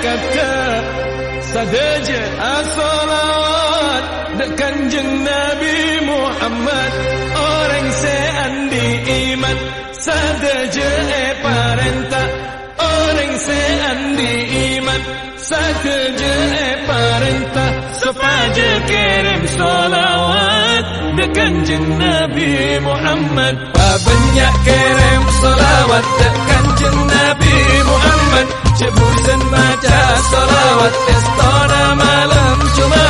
malaikatnya Sadaja as-salawat Dekat Nabi Muhammad Orang seandi iman. Sadaja e parenta Orang seandi iman. Sadaja e parenta Sepaja kirim salawat Dekat Nabi Muhammad. Banyak kirim salawat Dekat Nabi Muhammad Cebu senmaca solawat, estona malam cuma